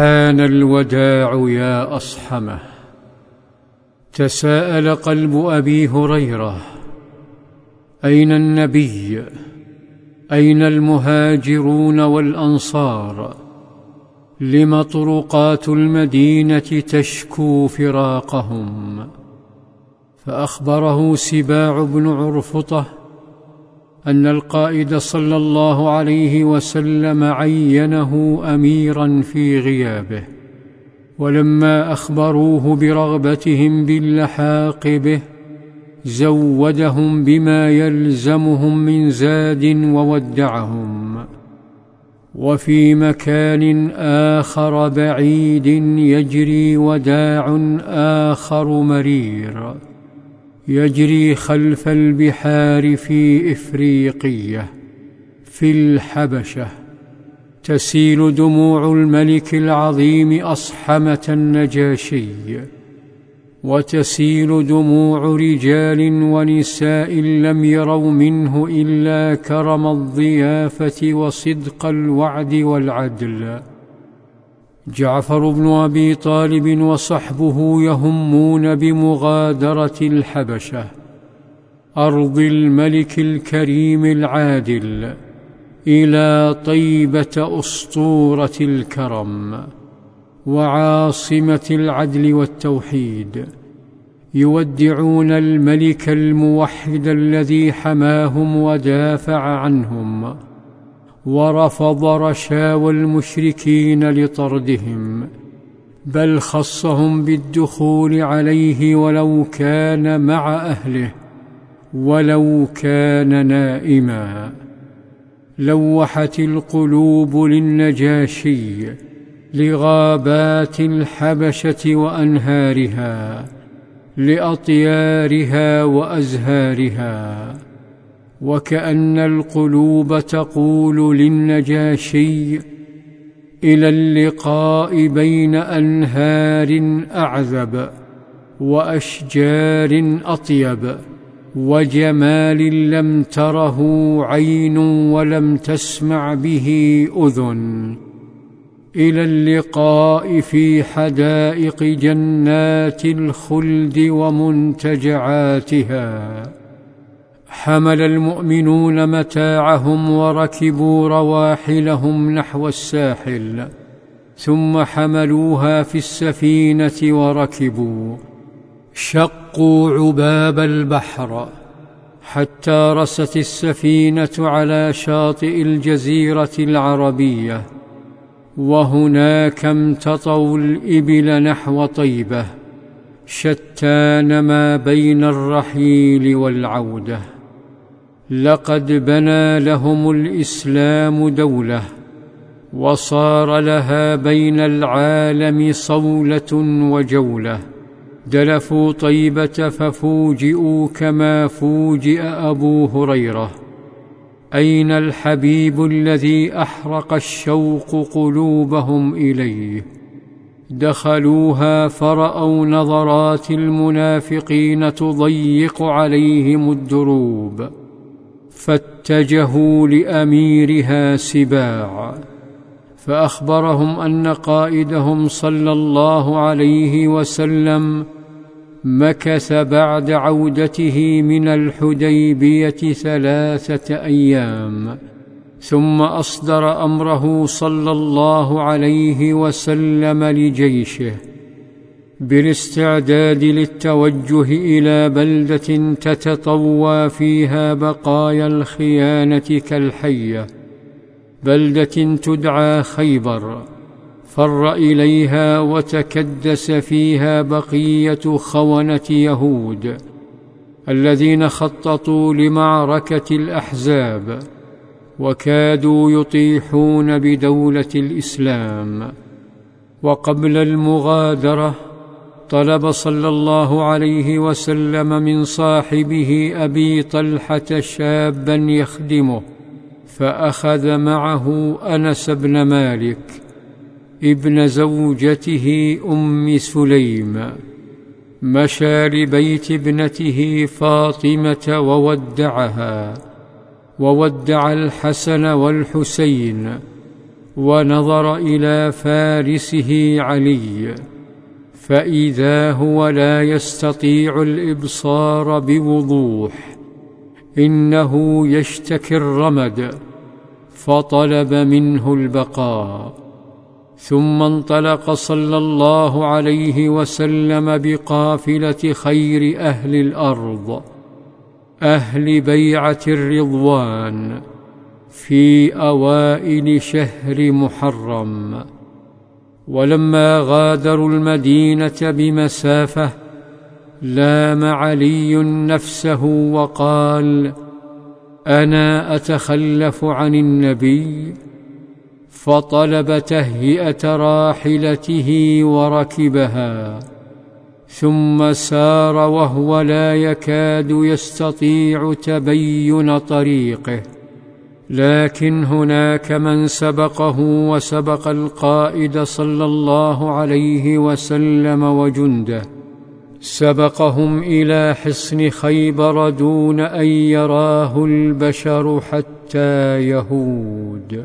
حان الوداع يا أصحمه. تساءل قلب أبي هريرة أين النبي؟ أين المهاجرون والأنصار؟ لم طرقات المدينة تشكو فراقهم؟ فأخبره سباع بن عرفطة أن القائد صلى الله عليه وسلم عينه أميرا في غيابه ولما أخبروه برغبتهم باللحاق به زودهم بما يلزمهم من زاد وودعهم. وفي مكان آخر بعيد يجري وداع آخر مرير. يجري خلف البحار في إفريقية في الحبشة. تسيل دموع الملك العظيم أصحمة النجاشي. وتسيل دموع رجال ونساء لم يروا منه إلا كرم الضيافة وصدق الوعد والعدل. جعفر بن أبي طالب وصحبه يهمون بمغادرة الحبشة أرض الملك الكريم العادل إلى طيبة أسطورة الكرم وعاصمة العدل والتوحيد يودعون الملك الموحد الذي حماهم ودافع عنهم ورفض رشاوى المشركين لطردهم بل خصهم بالدخول عليه ولو كان مع أهله ولو كان نائما. لوحت القلوب للنجاشي لغابات الحبشة وأنهارها لأطيارها وأزهارها. وكأن القلوب تقول للنجاشي إلى اللقاء بين أنهار أعذب وأشجار أطيب وجمال لم تره عين ولم تسمع به أذن. إلى اللقاء في حدائق جنات الخلد ومنتجعاتها. حمل المؤمنون متاعهم وركبوا رواحلهم نحو الساحل ثم حملوها في السفينة وركبوا. شقوا عباب البحر حتى رست السفينة على شاطئ الجزيرة العربية وهناك امتطوا الإبل نحو طيبة شتان ما بين الرحيل والعودة. لقد بنى لهم الإسلام دولة وصار لها بين العالم صولة وجولة. دلفوا طيبة ففوجئوا كما فوجئ أبو هريرة. أين الحبيب الذي أحرق الشوق قلوبهم إليه؟ دخلوها فرأوا نظرات المنافقين تضيق عليهم الدروب. فاتجهوا لأميرها سباع فأخبرهم أن قائدهم صلى الله عليه وسلم مكث بعد عودته من الحديبية ثلاثة أيام ثم أصدر أمره صلى الله عليه وسلم لجيشه. بالاستعداد للتوجه إلى بلدة تتطوى فيها بقايا الخيانة كالحية. بلدة تدعى خيبر فر إليها وتكدس فيها بقية خونة يهود الذين خططوا لمعركة الأحزاب وكادوا يطيحون بدولة الإسلام. وقبل المغادرة طلب صلى الله عليه وسلم من صاحبه أبي طلحة شابا يخدمه فأخذ معه أنس بن مالك ابن زوجته أم سليم مشى لبيت ابنته فاطمة وودعها وودع الحسن والحسين ونظر إلى فارسه علي. فإذا هو لا يستطيع الإبصار بوضوح إنه يشتكي الرمد فطلب منه البقاء. ثم انطلق صلى الله عليه وسلم بقافلة خير أهل الأرض أهل بيعة الرضوان في أوائل شهر محرم. ولما غادروا المدينة بمسافة لام علي نفسه وقال أنا أتخلف عن النبي فطلب تهيئة راحلته وركبها ثم سار وهو لا يكاد يستطيع تبين طريقه لكن هناك من سبقه وسبق القائد صلى الله عليه وسلم وجنده. سبقهم إلى حصن خيبر دون أن يراه البشر حتى يهود.